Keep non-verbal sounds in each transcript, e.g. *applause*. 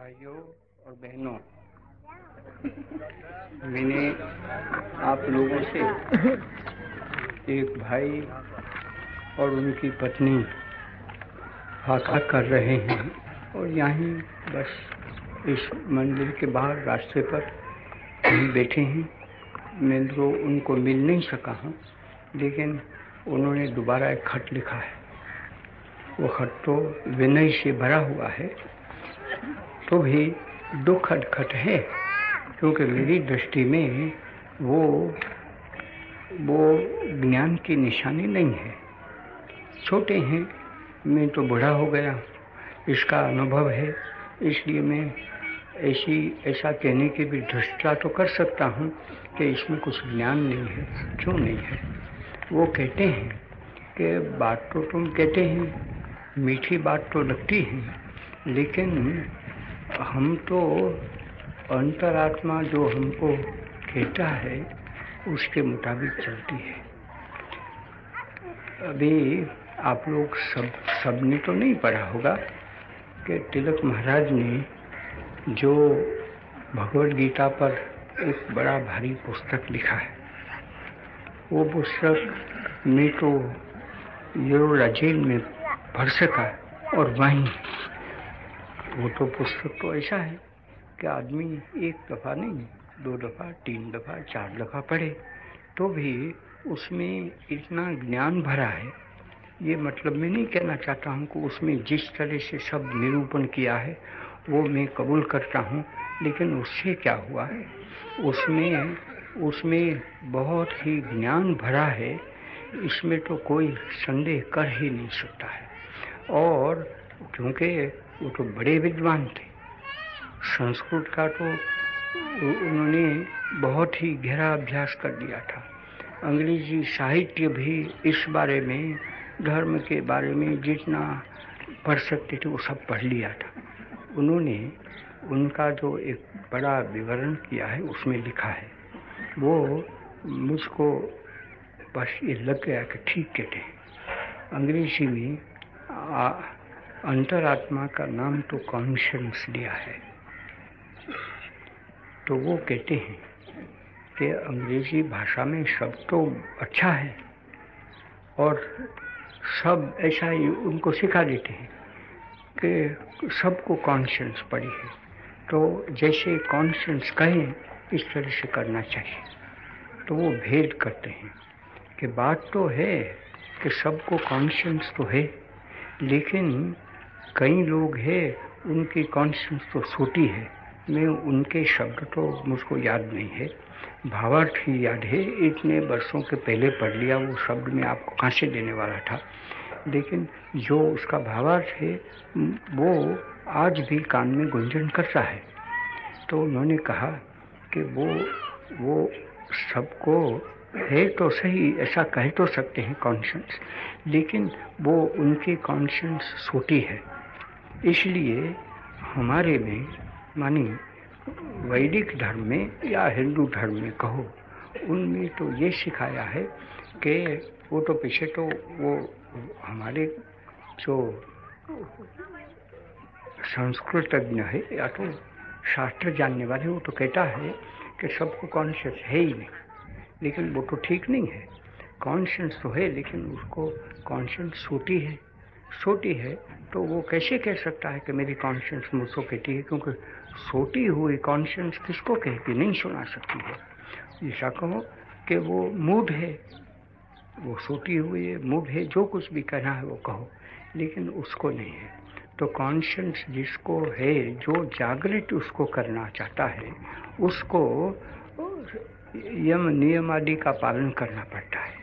भाइयों और बहनों, मैंने आप लोगों से एक भाई और उनकी पत्नी हाथा कर रहे हैं और यहीं बस इस मंदिर के बाहर रास्ते पर बैठे हैं। मैं तो उनको मिल नहीं सका हूँ, लेकिन उन्होंने दोबारा एक खत लिखा है। वो खत तो विनय से भरा हुआ है। तो भी दुखद खट है, क्योंकि मेरी दृष्टि में वो वो ज्ञान की निशानी नहीं है। छोटे हैं, मैं तो बूढ़ा हो गया, इसका अनुभव है, इसलिए मैं ऐसी, ऐसा कहने की भी दृष्टा तो कर सकता हूँ कि इसमें कुछ ज्ञान नहीं है, क्यों नहीं है। वो कहते हैं कि बात तो तुम कहते हैं, मीठी बात तो लगती है, लेकिन हम तो अंतरात्मा जो हमको कहता है, उसके मुताबिक चलती है। अभी आप लोग सब, सबने तो नहीं पढ़ा होगा कि तिलक महाराज ने जो भगवत गीता पर एक बड़ा भारी पुस्तक लिखा है, वो पुस्तक मैं तो यरोला जेल में पढ़ सका और वहीं वो तो पुस्तक तो ऐसा है कि आदमी एक दफ़ा नहीं, दो दफ़ा, तीन दफ़ा, चार दफ़ा पढ़े तो भी उसमें इतना ज्ञान भरा है। ये मतलब मैं नहीं कहना चाहता हूँ कि उसमें जिस तरह से सब निरूपण किया है, वो मैं कबूल करता हूँ, लेकिन उससे क्या हुआ है? उसमें उसमें बहुत ही ज्ञान भरा है, इसमें तो कोई संदेह कर ही नहीं सकता है। और क्योंकि वो तो बड़े विद्वान थे। संस्कृत का तो उन्होंने बहुत ही गहरा अभ्यास कर दिया था। अंग्रेज़ी साहित्य भी इस बारे में, धर्म के बारे में जितना पढ़ सकते थे, वो सब पढ़ लिया था। उन्होंने उनका जो एक बड़ा विवरण किया है, उसमें लिखा है। वो मुझको बस ये लग गया कि ठीक कहते हैं। अंग्रेज़ी में अंतरात्मा का नाम तो कॉन्शियस दिया है। तो वो कहते हैं कि अंग्रेज़ी भाषा में सब तो अच्छा है और सब ऐसा ही उनको सिखा देते हैं कि सबको कॉन्शियस पड़ी है। तो जैसे कॉन्शियस कहें, इस तरह से करना चाहिए। तो वो भेद करते हैं कि बात तो है कि सबको कॉन्शियस तो है, लेकिन कई लोग हैं, उनकी कॉन्शियस तो छोटी है। मैं उनके शब्द तो मुझको याद नहीं है। भावार्थ ही याद है, इतने वर्षों के पहले पढ़ लिया, वो शब्द मैं आपको कहाँ से देने वाला था। लेकिन जो उसका भावार्थ है, वो आज भी कान में गुंजन करता है। तो उन्होंने कहा कि वो वो सबको है तो सही, ऐसा कह तो सकते हैं कॉन्शियस लेकिन वो उनकी कॉन्शियस छोटी है। इसलिए हमारे में, मानी वैदिक धर्म में या हिंदू धर्म में कहो, उनमें तो ये सिखाया है कि वो तो पीछे तो वो हमारे जो संस्कृतज्ञ है या तो शास्त्र जानने वाले, वो तो कहता है कि सबको कॉन्शियस है ही नहीं। लेकिन वो तो ठीक नहीं है। कॉन्शियस तो है, लेकिन उसको कॉन्शियस छोटी है। छोटी है तो वो कैसे कह सकता है कि मेरी कॉन्शियंस मुझको कहती है? क्योंकि छोटी हुई कॉन्शियंस किसको कहती नहीं सुना सकती है। ऐसा कहो कि वो मूड है। वो छोटी हुई है मूड है, जो कुछ भी कहना है वो कहो, लेकिन उसको नहीं है। तो कॉन्शियंस जिसको है, जो जागृत उसको करना चाहता है, उसको यम नियम आदि का पालन करना पड़ता है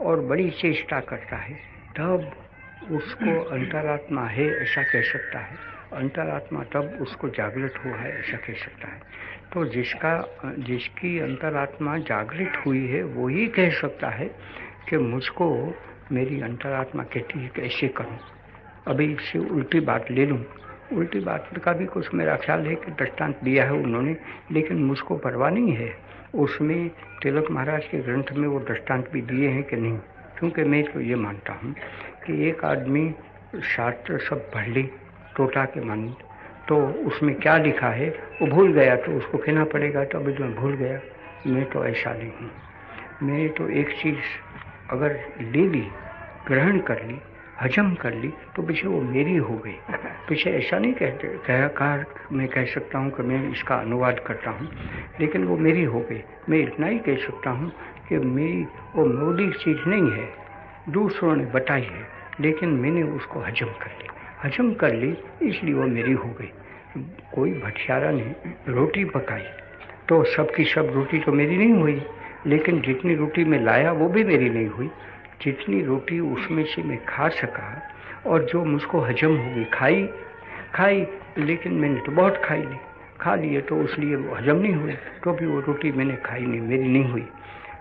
और बड़ी चेष्टा करता है। तब उसको अंतरात्मा है ऐसा कह सकता है। अंतरात्मा तब उसको जागृत हुआ है ऐसा कह सकता है। तो जिसका, जिसकी अंतरात्मा जागृत हुई है, वो ही कह सकता है कि मुझको मेरी अंतरात्मा कहती है कि ऐसे करूँ। अभी इससे उल्टी बात ले लूँ। उल्टी बात का भी कुछ मेरा ख्याल है कि दृष्टांत दिया है उन्होंने, लेकिन मुझको परवाह नहीं है। उसमें तिलक महाराज के ग्रंथ में वो दृष्टांत भी दिए हैं कि नहीं, क्योंकि मैं तो ये मानता हूँ कि एक आदमी शास्त्र सब पढ़ ली टोटा के मन तो उसमें क्या लिखा है? वो भूल गया तो उसको कहना पड़ेगा तो अभी तो मैं भूल गया। मैं तो ऐसा नहीं हूँ। मैं तो एक चीज़ अगर ले ली ग्रहण कर ली हजम कर ली तो पीछे वो मेरी हो गई। *laughs* पीछे ऐसा नहीं कहते कहकार मैं कह सकता हूँ कि मैं इसका अनुवाद करता हूँ लेकिन वो मेरी हो गई। मैं इतना ही कह सकता हूँ कि मेरी वो मौलिक चीज़ नहीं है। दूसरों ने बताई है, लेकिन मैंने उसको हजम कर ली। हजम कर ली, इसलिए वो मेरी हो गई। कोई भटियारा ने रोटी पकाई। तो सबकी सब रोटी तो मेरी नहीं हुई, लेकिन जितनी रोटी मैं लाया, वो भी मेरी नहीं हुई। जितनी रोटी उसमें से मैं खा सका, और जो मुझको हजम हो गई, खाई। खाई, लेकिन मैंने तो बहुत खाई ली खा लिए तो इसलिए वो हजम नहीं हुए तो भी वो रोटी मैंने खाई नहीं, मेरी नहीं हुई।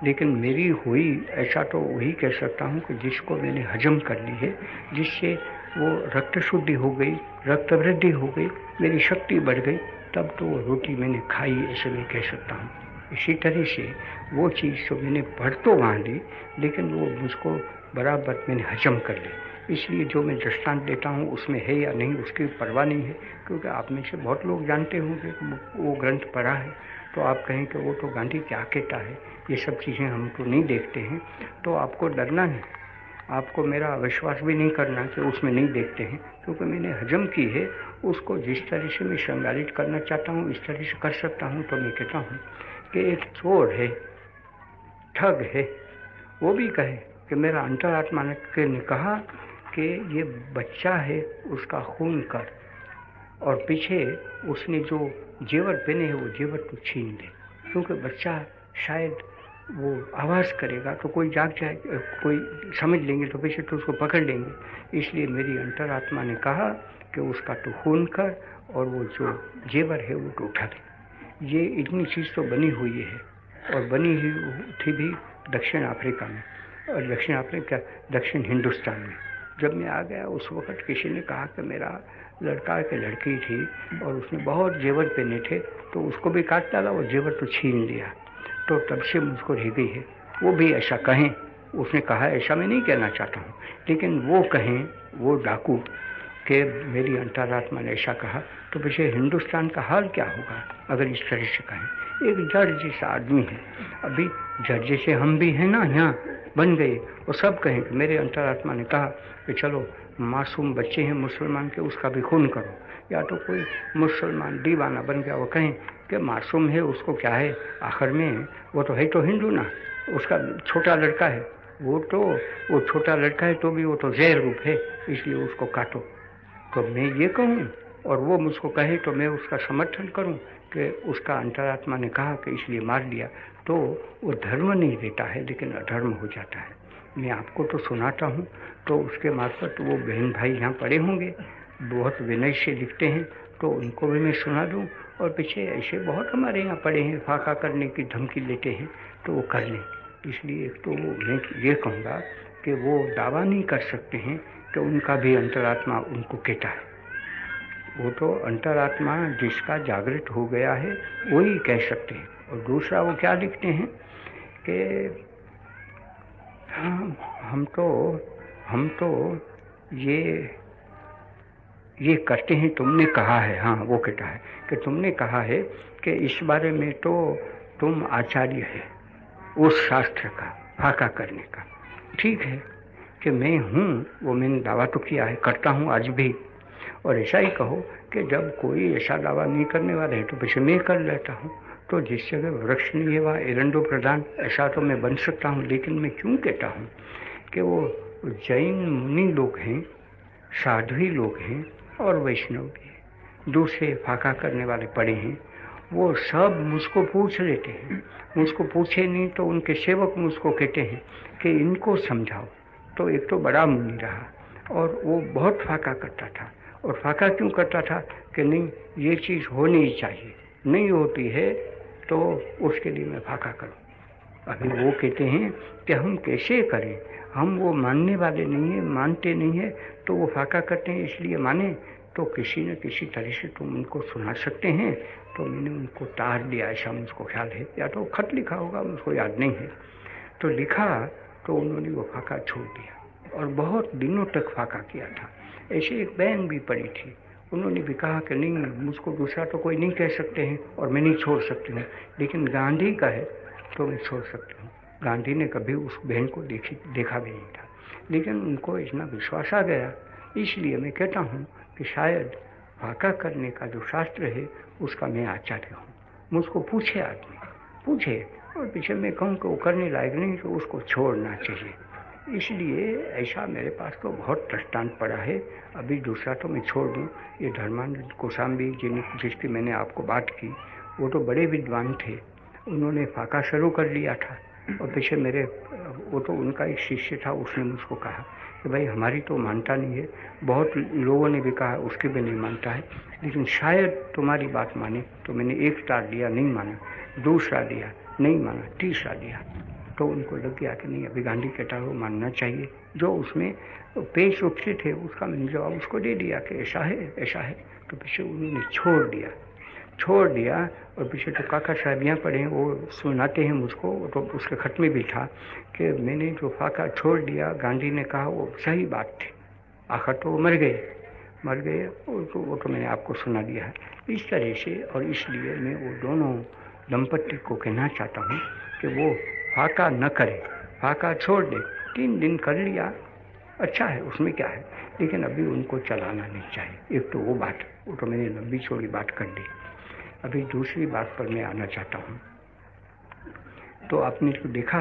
लेकिन मेरी हुई, ऐसा तो वही कह सकता हूँ कि जिसको मैंने हजम कर ली है, जिससे वो रक्त शुद्धि हो गई, रक्त वृद्धि हो गई, मेरी शक्ति बढ़ गई, तब तो वो रोटी मैंने खाई, ऐसे मैं कह सकता हूँ। इसी तरह से वो चीज़ तो मैंने पढ़ तो वहाँ ली लेकिन वो मुझको बराबर मैंने हजम कर ली। इसलिए जो मैं दृष्टांत देता हूँ, उसमें है या नहीं, उसकी परवाह नहीं है, क्योंकि आप में से बहुत लोग जानते होंगे, वो ग्रंथ पढ़ा है। तो आप कहें कि वो तो गांधी क्या कहता है, ये सब चीज़ें हम तो नहीं देखते हैं। तो आपको डरना नहीं। आपको मेरा विश्वास भी नहीं करना कि उसमें नहीं देखते हैं, क्योंकि मैंने हजम की है। उसको जिस तरह से मैं श्रृंगारित करना चाहता हूँ, इस तरह से कर सकता हूँ तो मैं कहता हूँ कि एक चोर है, ठग है। वो भी कहे कि मेरा अंतरात्मा ने कहा कि ये बच्चा है, उसका खून कर। और पीछे उसने जो जेवर पहने हैं, वो जेवर तो छीन ले। क्योंकि बच्चा शायद वो आवाज़ करेगा तो कोई जाग जाए, कोई समझ लेंगे तो पीछे तो उसको पकड़ लेंगे। इसलिए मेरी अंतरात्मा ने कहा कि उसका तो खून कर और वो जो जेवर है वो तो उठा ले। ये इतनी चीज़ तो बनी हुई है और बनी हुई थी भी दक्षिण अफ्रीका में। और दक्षिण अफ्रीका, दक्षिण हिंदुस्तान में। जब मैं आ गया, उस वक्त किसी ने कहा कि मेरा लड़का के लड़की थी और उसने बहुत जेवर पहने थे तो उसको भी काट डाला और जेवर तो छीन लिया। तो तब से मुझको रह गई है। वो भी ऐसा कहें, उसने कहा, ऐसा मैं नहीं कहना चाहता हूँ। लेकिन वो कहें, वो डाकू, कि मेरी अंतरात्मा ने ऐसा कहा तो पीछे हिंदुस्तान का हाल क्या होगा? अगर इस तरह से कहें। एक जज जैसा आदमी है। अभी जज जैसे हम भी हैं ना, यहाँ बन गए। वो सब कहें कि मेरे अंतरात्मा ने कहा कि चलो मासूम बच्चे हैं, मुसलमान के, उसका भी खून करो। या तो कोई मुसलमान दीवाना बन गया, वो कहें कि मासूम है, उसको क्या है? आखिर में वो तो है तो हिंदू ना, उसका छोटा लड़का है। वो तो वो छोटा लड़का है तो भी वो तो जहर रूप है, इसलिए उसको काटो। तो मैं ये कहूँ, और वो मुझको कहे तो मैं उसका समर्थन करूँ कि उसका अंतरात्मा ने कहा कि इसलिए मार दिया तो वो धर्म नहीं देता है, लेकिन अधर्म हो जाता है। मैं आपको तो सुनाता हूँ। तो उसके मार्फत वो बहन भाई यहाँ पड़े होंगे। बहुत विनय से लिखते हैं। तो उनको भी मैं सुना दूँ और पीछे ऐसे बहुत हमारे यहाँ पड़े हैं। फाका करने की धमकी लेते हैं। तो वो कर लें। इसलिए एक तो मैं ये कहूँगा कि वो दावा नहीं कर सकते हैं कि उनका भी अंतरात्मा उनको कहता है। वो तो अंतरात्मा जिसका जागृत हो गया है वही कह सकते हैं। और दूसरा वो क्या लिखते हैं कि हम हम तो हम तो ये ये करते हैं तुमने कहा है हाँ वो कहता है, कि तुमने कहा है कि इस बारे में तो तुम आचार्य है, उस शास्त्र का, फाका करने का। ठीक है कि मैं हूँ, वो मैंने दावा तो किया है, करता हूँ आज भी। और ऐसा ही कहो कि जब कोई ऐसा दावा नहीं करने वाला है तो पीछे मैं कर लेता हूँ। तो जिस जगह वृक्ष नहीं है वहाँ एरंडो प्रधान ऐसा तो मैं बन सकता हूँ, लेकिन मैं क्यों कहता हूँ कि वो जैन मुनि लोग हैं, साध्वी लोग हैं और वैष्णव भी हैं। दूसरे फाका करने वाले पड़े हैं। वो सब मुझको पूछ लेते हैं। मुझको पूछे नहीं तो उनके सेवक मुझको कहते हैं कि इनको समझाओ। तो एक तो बड़ा मुनि रहा और वो बहुत फाका करता था। और फाका क्यों करता था कि नहीं, ये चीज़ होनी चाहिए। नहीं होती है तो उसके लिए मैं फाका करूँ। अभी वो कहते हैं कि हम कैसे करें? हम वो मानने वाले नहीं हैं, मानते नहीं हैं तो वो फाका करते हैं, इसलिए माने तो किसी न किसी तरह से तुम उनको सुना सकते हैं। तो मैंने उनको तार दिया, ऐसा मुझको ख्याल है। या तो खत लिखा होगा, मुझको याद नहीं है। तो लिखा तो उन्होंने वो फाका छोड़ दिया। और बहुत दिनों तक फाका किया था। ऐसे एक बहन भी पड़ी थी उन्होंने भी कहा कि नहीं, मुझको दूसरा तो कोई नहीं कह सकते हैं और मैं नहीं छोड़ सकती हूँ। लेकिन गांधी का है तो मैं छोड़ सकती हूँ। गांधी ने कभी उस बहन को देखी, देखा भी नहीं था। लेकिन उनको इतना विश्वास आ गया, इसलिए मैं कहता हूँ कि शायद वाका करने का जो शास्त्र है, उसका मैं आचार्य हूँ। मुझको पूछे आदमी, पूछे और पीछे मैं कहूँ कि वो करने लायक नहीं तो उसको छोड़ना चाहिए। इसलिए ऐसा मेरे पास तो बहुत दृष्टांत पड़ा है। अभी दूसरा तो मैं छोड़ दूँ। ये धर्मानंद कोसाम्बी जिन, जिसकी मैंने आपको बात की, वो तो बड़े विद्वान थे। उन्होंने फाका शुरू कर लिया था। और पीछे मेरे, वो तो उनका एक शिष्य था, उसने मुझको कहा कि भाई, हमारी तो मानता नहीं है। बहुत लोगों ने भी कहा, उसके भी नहीं मानता है। लेकिन शायद तुम्हारी बात माने तो मैंने एक स्टार दिया, नहीं माना। दूसरा दिया, नहीं माना। तीसरा दिया। तो उनको लग गया कि नहीं, अभी गांधी कहता हो मानना चाहिए। जो उसमें पेश उपस्थित थे, उसका मैंने जवाब उसको दे दिया कि ऐसा है ऐसा है। तो पीछे उन्होंने छोड़ दिया। छोड़ दिया और पीछे तो काका साहब यहाँ पढ़े वो सुनाते हैं मुझको। तो उसके खत में भी था कि मैंने जो फाका छोड़ दिया, गांधी ने कहा, वो सही बात थी। आखिर तो वो मर गए। मर गए तो वो तो मैंने आपको सुना दिया है। इस तरह से और इसलिए मैं वो दोनों दंपत्ति को कहना चाहता हूँ कि वो फाका न करे, फाका छोड़ दे। तीन दिन कर लिया। अच्छा है, उसमें क्या है? लेकिन अभी उनको चलाना नहीं चाहिए। एक तो वो बात, वो तो मैंने लंबी छोड़ी बात कर दी। अभी दूसरी बात पर मैं आना चाहता हूँ। तो आपने तो देखा,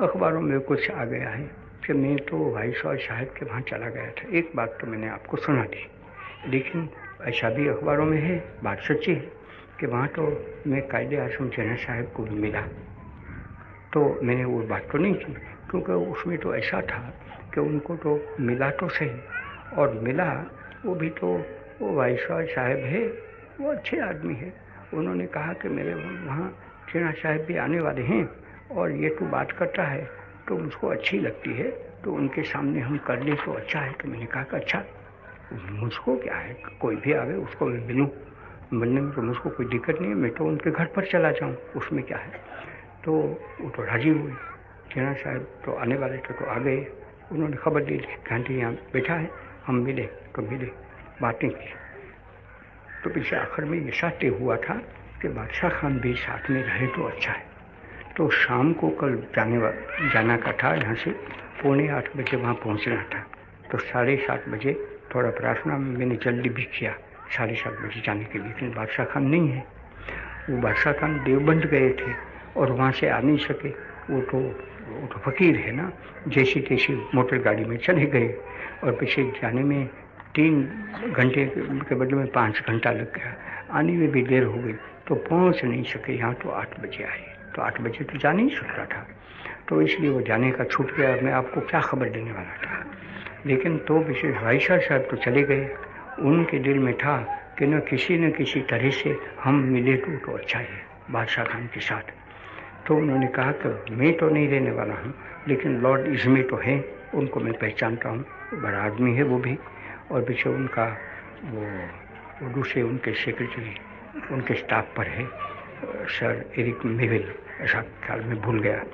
अखबारों में कुछ आ गया है कि मैं तो भाई साहब साहब के वहाँ चला गया था। एक बात तो मैंने आपको सुना दी। लेकिन ऐसा भी अखबारों में है, बात सच्ची है कि वहाँ तो मैं कायदे आसम जना साहब को भी मिला। तो मैंने वो बात तो नहीं की, क्योंकि उसमें तो ऐसा था कि उनको तो मिला तो सही। और मिला, वो भी तो वो भाई साहब है, वो अच्छे आदमी है। उन्होंने कहा कि मेरे वहाँ चीना साहब भी आने वाले हैं और ये तो बात करता है तो मुझको अच्छी लगती है तो उनके सामने हम कर लें तो अच्छा है। तो मैंने कहा कि अच्छा मुझको क्या है? कोई भी आवे उसको मैं मिलूँ। मिलने में तो मुझको कोई दिक्कत नहीं है, मैं तो उनके घर पर चला जाऊँ, उसमें क्या है? तो वो तो राज़ी हुए। चीना साहब तो आने वाले थे तो आ गए। उन्होंने खबर दी गांधी यहाँ बैठा है, हम मिले तो मिले, बातें की। तो पीछे आखिर में ये साथ हुआ था कि बादशाह खान भी साथ में रहे तो अच्छा है। तो शाम को कल जाने जाना का था, यहाँ से पौने आठ बजे वहाँ पहुँचना था। तो साढ़े सात बजे थोड़ा प्रार्थना में मैंने जल्दी भी किया, साढ़े सात बजे जाने के लिए। लेकिन बादशाह खान नहीं है। वो बादशाह खान देवबंद गए थे। और वहाँ से आ नहीं सके। वो तो वो तो फकीर है ना। जैसी तैसी मोटर गाड़ी में चले गए और पीछे जाने में तीन घंटे के बदले में पाँच घंटा लग गया। आने में भी देर हो गई। तो पहुँच नहीं सके। यहाँ तो आठ बजे आए। तो आठ बजे तो जा नहीं सकता था। तो इसलिए वो जाने का छूट गया। मैं आपको क्या खबर देने वाला था? लेकिन तो विशेष भाई साहब तो चले गए। उनके दिल में था कि न किसी न किसी तरह से हम मिले तो, तो अच्छा है। बादशाह खान के साथ। तो उन्होंने कहा कि मैं तो नहीं रहने वाला हूँ लेकिन लॉर्ड इसमें तो हैं उनको मैं पहचानता हूँ। बड़ा आदमी है वो भी और पीछे उनका वो, दूसरे उनके सेक्रेटरी उनके स्टाफ पर है सर एरिक मेविल ऐसा ख्याल में भूल गया।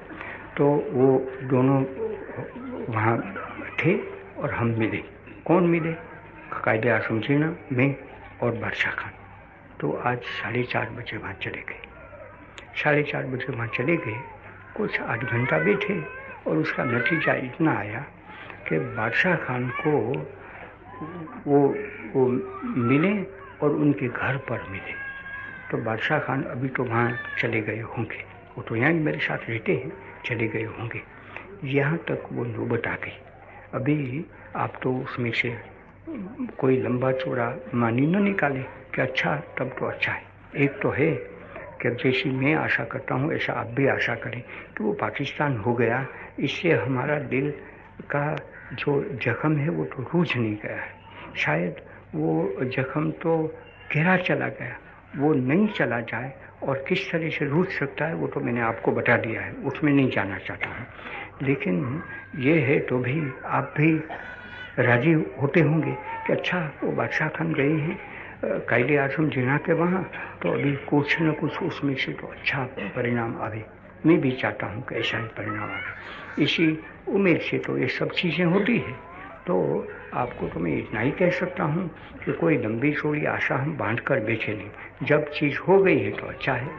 तो वो दोनों वहाँ थे और हम मिले। कौन मिले? कायदे आसम जीना मैं और बादशाह खान। तो आज साढ़े चार बजे वहाँ चले गए। साढ़े चार बजे वहाँ चले गए। कुछ आध घंटा बैठे और उसका नतीजा इतना आया कि बादशाह खान को वो वो मिले और उनके घर पर मिले। तो बादशाह खान अभी तो वहाँ चले गए होंगे। वो तो यहाँ मेरे साथ रहते हैं, चले गए होंगे। यहाँ तक वो नौबत आ गई। अभी आप तो उसमें से कोई लंबा चौड़ा मानी न निकाले कि अच्छा तब तो अच्छा है। एक तो है कि जैसी मैं आशा करता हूँ, ऐसा आप भी आशा करें। कि वो पाकिस्तान हो गया। इससे हमारा दिल का जो जख्म है, वो तो रूझ नहीं गया है। शायद वो जख्म तो गहरा चला गया। वो नहीं चला जाए और किस तरह से रूझ सकता है, वो तो मैंने आपको बता दिया है। उसमें नहीं जाना चाहता हूँ। लेकिन ये है तो भी आप भी राज़ी होते होंगे कि अच्छा वो बादशाह खान गए हैं। कायदे आज़म जिना के वहाँ तो अभी कुछ न कुछ उसमें से तो अच्छा परिणाम आवे। मैं भी चाहता हूँ कि ऐसा ही परिणाम आवे। इसी उम्मीद से तो ये सब चीज़ें होती है। तो आपको तो मैं इतना ही कह सकता हूँ कि कोई लंबी चौड़ी आशा हम बाँध कर बेचे नहीं। जब चीज़ हो गई है तो अच्छा है,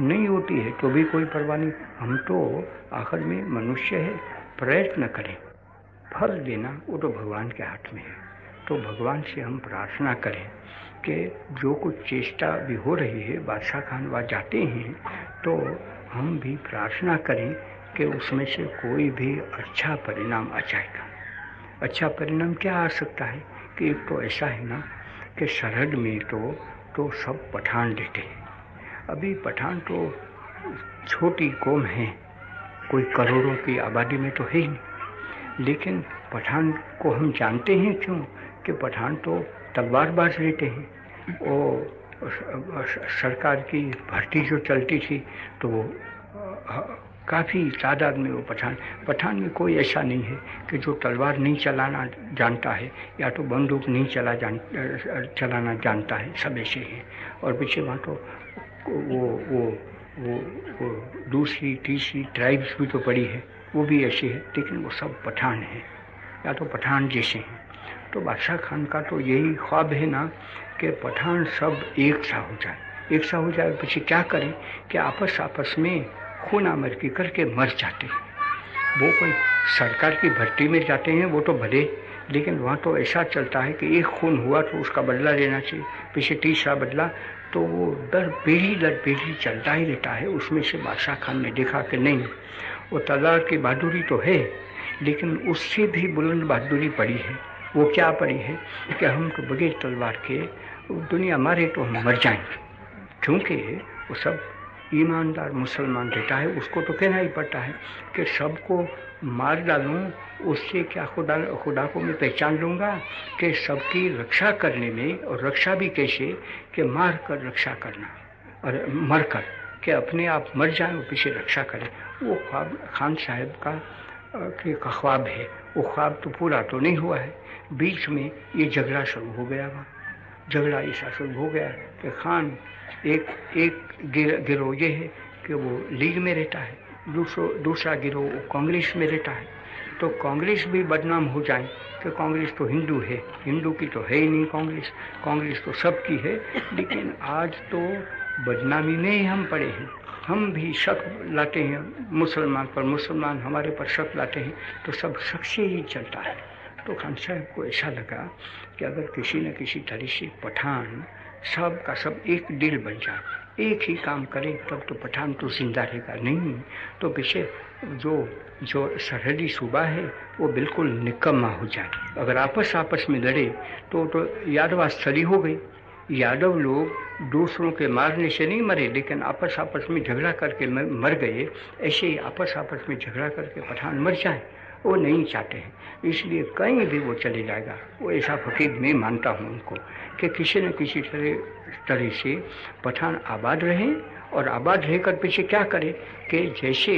नहीं होती है तो भी कोई परवाह नहीं। हम तो आखिर में मनुष्य है, प्रयत्न करें। फल देना वो तो भगवान के हाथ में है। तो भगवान से हम प्रार्थना करें। कि जो कुछ चेष्टा भी हो रही है, बादशाह खान वहाँ जाते हैं तो हम भी प्रार्थना करें कि उसमें से कोई भी अच्छा परिणाम आ जाएगा। अच्छा परिणाम क्या आ सकता है? कि एक तो ऐसा है ना कि सरहद में तो तो सब पठान लेते हैं। अभी पठान तो छोटी कौम है, कोई करोड़ों की आबादी में तो है ही नहीं। लेकिन पठान को हम जानते हैं क्यों? कि पठान तो तलवारबाज रहते हैं। और सरकार की भर्ती जो चलती थी तो वो काफ़ी तादाद में वो पठान पठान में कोई ऐसा नहीं है कि जो तलवार नहीं चलाना जानता है, या तो बंदूक नहीं चला जान चलाना जानता है, सब ऐसे हैं। और पीछे वहाँ तो वो वो वो वो दूसरी, तीसरी ट्राइब्स भी तो पड़ी है, वो भी ऐसी है, लेकिन वो सब पठान हैं, या तो पठान जैसे हैं। तो बादशाह खान का तो यही ख्वाब है ना कि पठान सब एक सा हो जाए। एक सा हो जाए, पीछे क्या करें कि आपस आपस में खूना मरकी करके मर जाते हैं। वो कोई सरकार की भर्ती में जाते हैं, वो तो भले, लेकिन वहाँ तो ऐसा चलता है कि एक खून हुआ तो उसका बदला लेना चाहिए। पीछे तीसरा बदला तो वो दर पीढ़ी दर पीढ़ी चलता ही रहता है। उसमें से बादशाह खान ने देखा कि नहीं, वो तलवार की बहादुरी तो है, लेकिन उससे भी बुलंद बहादुरी पड़ी है। वो क्या पड़ी है कि हम तो बगैर तलवार के दुनिया मारे तो हम मर जाएँगे। क्योंकि वो सब ईमानदार मुसलमान रहता है, उसको तो कहना ही पड़ता है कि सबको मार डालूं, उससे क्या खुदा खुदा को मैं पहचान लूँगा कि सबकी रक्षा करने में और रक्षा भी कैसे कि मार कर रक्षा करना और मर कर कि अपने आप मर जाए और पीछे रक्षा करें। वो ख्वाब, खान साहब का के ख्वाब है। वो ख्वाब तो पूरा तो नहीं हुआ है। बीच में ये झगड़ा शुरू हो गया वहाँ। झगड़ा ऐसा शुरू हो गया कि खान एक एक गिरोह ये है कि वो लीग में रहता है, दूसरो, दूसरा गिरोह कांग्रेस में रहता है। तो कांग्रेस भी बदनाम हो जाए कि कांग्रेस तो हिंदू है, हिंदू की तो है ही नहीं कांग्रेस कांग्रेस तो सबकी है, लेकिन आज तो बदनामी में ही हम पड़े हैं। हम भी शक लाते हैं, मुसलमान पर मुसलमान, हमारे पर शक लाते हैं तो सब शक से ही चलता है। तो खान साहब को ऐसा लगा कि अगर किसी न किसी तरह से पठान सब का सब एक दिल बन जाए, एक ही काम करे, तब तो पठान तो ज़िंदा रहेगा। नहीं तो पीछे जो जो सरहदी सूबा है, वो बिल्कुल निकम्मा हो जाए। अगर आपस आपस में लड़े तो तो यादवास्थली हो गई। यादव लोग दूसरों के मारने से नहीं मरे, लेकिन आपस आपस में झगड़ा करके मर गए। ऐसे ही आपस आपस में झगड़ा करके पठान मर जाए। वो नहीं चाहते हैं। इसलिए कहीं भी वो चले जाएगा। वो ऐसा फकीर मैं मानता हूँ उनको कि किसी न किसी तरह तरह से पठान आबाद रहे और आबाद रहकर पीछे क्या करे कि जैसे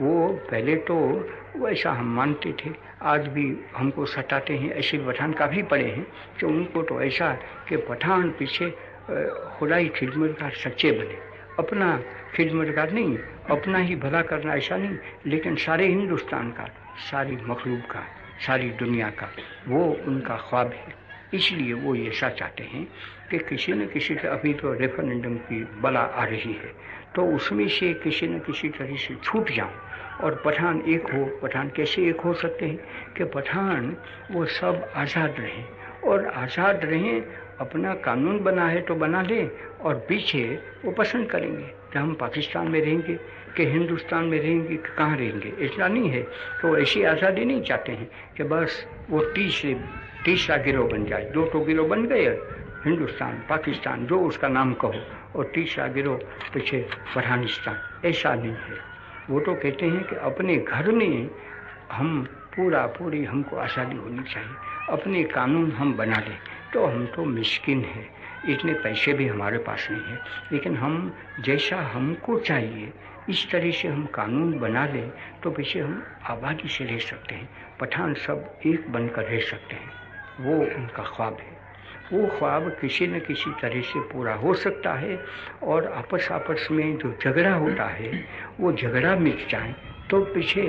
वो पहले तो वैसा हम मानते थे, आज भी हमको सताते हैं, ऐसे पठान काफ़ी पड़े हैं कि उनको तो ऐसा कि पठान पीछे खुदाई खिदमतगार सच्चे बने। अपना खिदमतगार नहीं, अपना ही भला करना ऐसा नहीं, लेकिन सारे हिंदुस्तान का। सारी मखलूब का सारी दुनिया का, वो उनका ख्वाब है। इसलिए वो ये ऐसा चाहते हैं कि किसी न किसी से अभी तो रेफरेंडम की बला आ रही है। तो उसमें से किसी न किसी तरह से छूट जाऊँ और पठान एक हो, पठान कैसे एक हो सकते हैं कि पठान वो सब आज़ाद रहें और आज़ाद रहें, अपना कानून बना है तो बना लें और पीछे वो पसंद करेंगे कि हम पाकिस्तान में रहेंगे। कि हिंदुस्तान में रहेंगे कि कहाँ रहेंगे? ऐसा नहीं है। तो ऐसी आज़ादी नहीं चाहते हैं कि बस वो तीसरे, तीसरा गिरोह बन जाए। दो तो गिरोह बन गए, हिंदुस्तान, पाकिस्तान, जो उसका नाम कहो, और तीसरा गिरोह पीछे अफ़गानिस्तान। ऐसा नहीं है। वो तो कहते हैं कि अपने घर में हम पूरा, पूरी हमको आज़ादी होनी चाहिए। अपने कानून हम बना लें तो हम तो मिस्किन हैं। इतने पैसे भी हमारे पास नहीं है, लेकिन हम जैसा हमको चाहिए, इस तरह से हम कानून बना लें तो पीछे हम आबादी से रह सकते हैं, पठान सब एक बनकर रह सकते हैं। वो उनका ख्वाब है। वो ख्वाब किसी न किसी तरह से पूरा हो सकता है, और आपस आपस में जो झगड़ा होता है, वो झगड़ा मिट जाए तो पीछे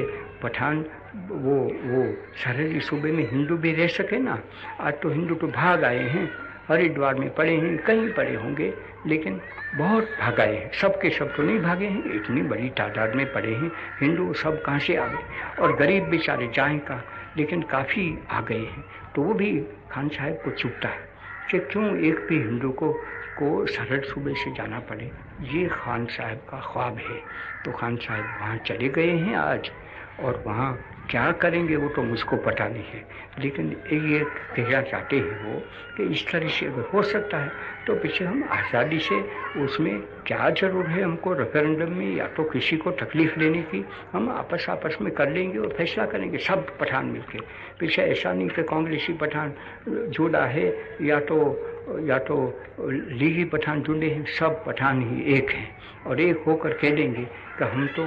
पठान वो वो सरहदी सूबे में हिंदू भी रह सके ना, आज तो हिंदू तो भाग आए हैं। हरिद्वार में पड़े हैं, कहीं पड़े होंगे, लेकिन बहुत भागाए हैं। सबके सब तो नहीं भागे हैं, इतनी बड़ी तादाद में पड़े हैं। हिंदू सब कहाँ से आ गए? और गरीब बेचारे जाएँ का लेकिन काफ़ी आ गए हैं। तो वो भी खान साहब को चुपता है कि क्यों एक भी हिंदू को को सरहद सूबे से जाना पड़े? ये खान साहब का ख्वाब है। तो खान साहब वहाँ चले गए हैं आज। और वहाँ क्या करेंगे वो तो मुझको पता नहीं है। लेकिन ये कहना चाहते हैं वो कि इस तरह से अगर हो सकता है तो पीछे हम आज़ादी से उसमें क्या ज़रूर है हमको रेफरेंडम में या तो किसी को तकलीफ़ देने की हम आपस आपस में कर लेंगे और फैसला करेंगे सब पठान मिलके। पीछे ऐसा नहीं कि कांग्रेसी पठान जुड़ा है या तो या तो लीगी पठान जुड़े हैं, सब पठान ही एक हैं। और एक होकर कह देंगे कि हम तो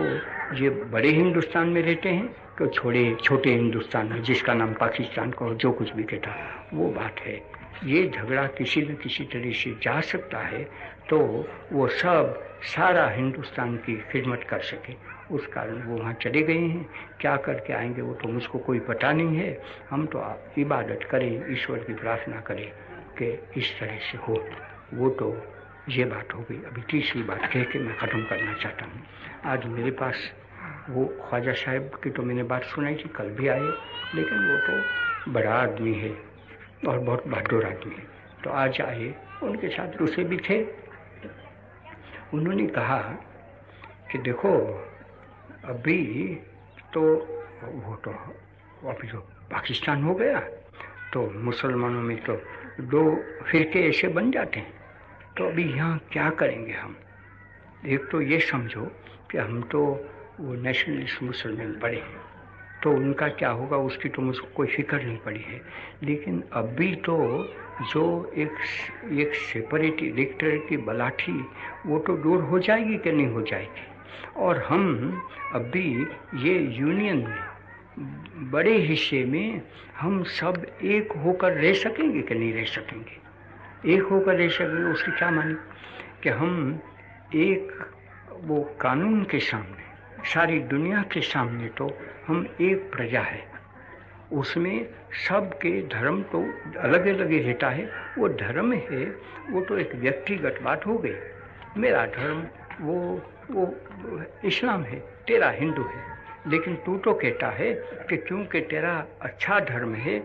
ये बड़े हिंदुस्तान में रहते हैं, कि छोड़े, छोटे हिंदुस्तान में जिसका नाम पाकिस्तान को जो कुछ भी कहता वो बात है। ये झगड़ा किसी न किसी तरह से जा सकता है तो वो सब सारा हिंदुस्तान की खिदमत कर सके। उस कारण वो वहाँ चले गए हैं। क्या करके आएँगे वो तो मुझको कोई पता नहीं है। हम तो आप इबादत करें, ईश्वर की प्रार्थना करें। कि इस तरह से हो, वो तो ये बात हो गई। अभी तीसरी बात कह के मैं ख़त्म करना चाहता हूँ। आज मेरे पास वो ख्वाजा साहब की तो मैंने बात सुनाई थी, कल भी आए, लेकिन वो तो बड़ा आदमी है और बहुत बहादुर आदमी है। तो आज आए, उनके साथ दूसरे भी थे। उन्होंने कहा कि देखो, अभी तो वो तो अभी जो पाकिस्तान हो गया तो मुसलमानों में तो दो फिरके ऐसे बन जाते हैं। तो अभी यहाँ क्या करेंगे हम? एक तो ये समझो कि हम तो वो नेशनलिस्ट मुसलमान पढ़े हैं। तो उनका क्या होगा, उसकी तो मुझको कोई फ़िक्र नहीं पड़ी है। लेकिन अभी तो जो एक एक सेपरेट इलेक्टर की बलाठी, वो तो दूर हो जाएगी कि नहीं हो जाएगी? और हम अभी ये यूनियन में बड़े हिस्से में हम सब एक होकर रह सकेंगे कि नहीं रह सकेंगे? एक होकर रह सकेंगे, उसकी क्या मानी? कि हम एक वो कानून के सामने, सारी दुनिया के सामने तो हम एक प्रजा है। उसमें सबके धर्म तो अलग अलग ही रहता है। वो धर्म है, वो तो एक व्यक्तिगत बात हो गई। मेरा धर्म वो वो इस्लाम है, तेरा हिंदू है। लेकिन तू तो कहता है कि क्योंकि तेरा अच्छा धर्म है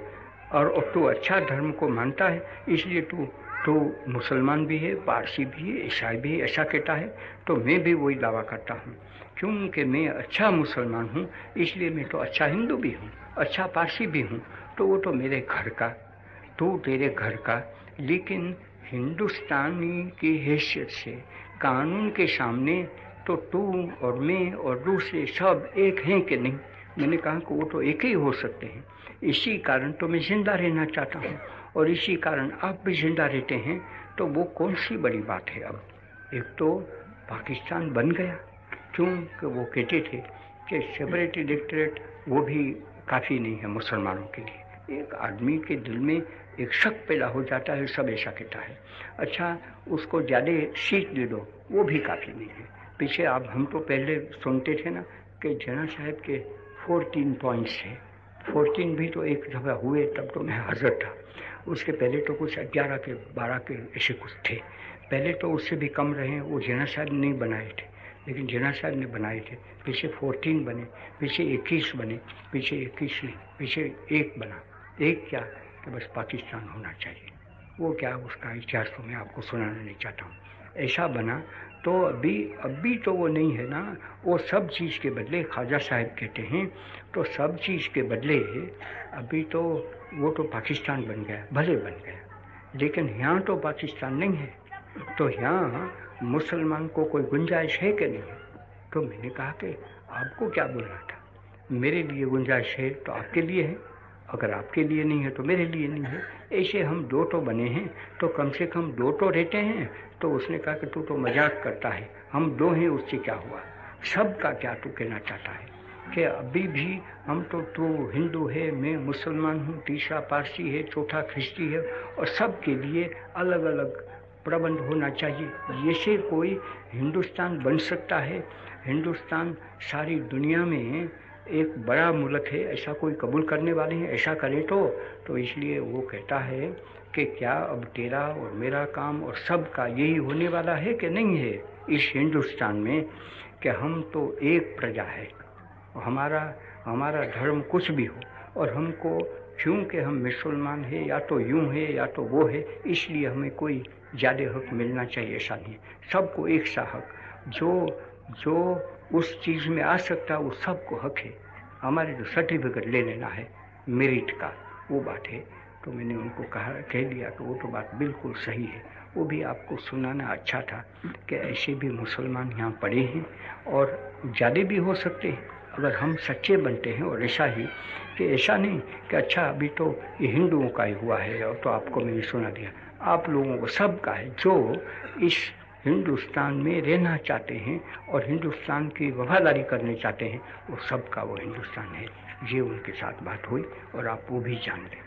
और तू अच्छा धर्म को मानता है, इसलिए तू तो मुसलमान भी है, पारसी भी है, ईसाई भी है, ऐसा कहता है तो मैं भी वही दावा करता हूँ। क्योंकि मैं अच्छा मुसलमान हूँ, इसलिए मैं तो अच्छा हिंदू भी हूँ अच्छा पारसी भी हूँ तो वो तो मेरे घर का तो तेरे घर का। लेकिन हिंदुस्तानी की हैसियत से, कानून के सामने तो तू और मैं और दूसरे सब एक हैं कि नहीं? मैंने कहा कि वो तो एक ही हो सकते हैं। इसी कारण तो मैं ज़िंदा रहना चाहता हूँ और इसी कारण आप भी ज़िंदा रहते हैं। तो वो कौन सी बड़ी बात है अब? एक तो पाकिस्तान बन गया। क्योंकि वो कहते थे कि सेपरेट इलेक्ट्रेट वो भी काफ़ी नहीं है मुसलमानों के लिए। एक आदमी के दिल में एक शक पैदा हो जाता है, सब ऐसा कहता है। अच्छा उसको ज़्यादा सीट दे दो, वो भी काफ़ी नहीं है। पीछे आप हम तो पहले सुनते थे ना कि जना साहब के फोर्टीन पॉइंट्स है फोर्टीन भी तो एक दफ़ा हुए, तब तो मैं हाजिर था। उसके पहले तो कुछ ग्यारह के, बारह के ऐसे कुछ थे। पहले तो उससे भी कम रहे, वो जना साहब नहीं बनाए थे। लेकिन जना साहब ने बनाए थे। पीछे फोर्टीन बने, पीछे इक्कीस बने, पीछे इक्कीस नहीं, पीछे एक बना। एक क्या कि बस पाकिस्तान होना चाहिए। वो क्या, उसका इतिहास तो मैं आपको सुनाना नहीं चाहता हूँ। ऐसा बना तो अभी अभी तो वो नहीं है ना। वो सब चीज़ के बदले ख्वाजा साहब कहते हैं तो सब चीज़ के बदले अभी तो वो तो पाकिस्तान बन गया, भले बन गया। लेकिन यहाँ तो पाकिस्तान नहीं है। तो यहाँ मुसलमान को कोई गुंजाइश है कि नहीं? तो मैंने कहा कि आपको क्या बोलना था? मेरे लिए गुंजाइश है तो आपके लिए है। अगर आपके लिए नहीं है तो मेरे लिए नहीं है। ऐसे हम दो तो बने हैं तो कम से कम दो तो रहते हैं तो उसने कहा कि तू तो मज़ाक करता है। हम दो हैं, उससे क्या हुआ? सब का क्या तू कहना चाहता है? कि अभी भी हम तो तू हिंदू है, मैं मुसलमान हूँ, तीसरा पारसी है, चौथा ख्रिस्ती है, और सब के लिए अलग अलग प्रबंध होना चाहिए। से कोई हिंदुस्तान बन सकता है? हिंदुस्तान सारी दुनिया में एक बड़ा मुल्क है, ऐसा कोई कबूल करने वाले हैं? ऐसा करें तो? तो इसलिए वो कहता है कि क्या अब तेरा और मेरा काम और सब का यही होने वाला है कि नहीं है? इस हिंदुस्तान में कि हम तो एक प्रजा है। हमारा हमारा धर्म कुछ भी हो और हमको क्योंकि हम मुसलमान हैं, या तो यूँ है, या तो वो है, इसलिए हमें कोई ज़्यादा हक मिलना चाहिए ऐसा नहीं सबको एक सा हक। जो जो उस चीज़ में आ सकता है वो सबको हक है। हमारे जो सर्टिफिकेट ले लेना है मेरिट का, वो बात है। तो मैंने उनको कहा, कह दिया कि वो तो बात बिल्कुल सही है। वो भी आपको सुनाना अच्छा था कि ऐसे भी मुसलमान यहाँ पड़े हैं और ज़्यादा भी हो सकते हैं। अगर हम सच्चे बनते हैं और ऐसा ही कि ऐसा नहीं कि अच्छा अभी तो ये हिंदुओं का ही हुआ है और तो आपको मैंने सुना दिया। आप लोगों को सब का है, जो इस हिंदुस्तान में रहना चाहते हैं और हिंदुस्तान की वफादारी करने चाहते हैं, वो सब का वो हिंदुस्तान है। ये उनके साथ बात हुई और आप वो भी जान लें।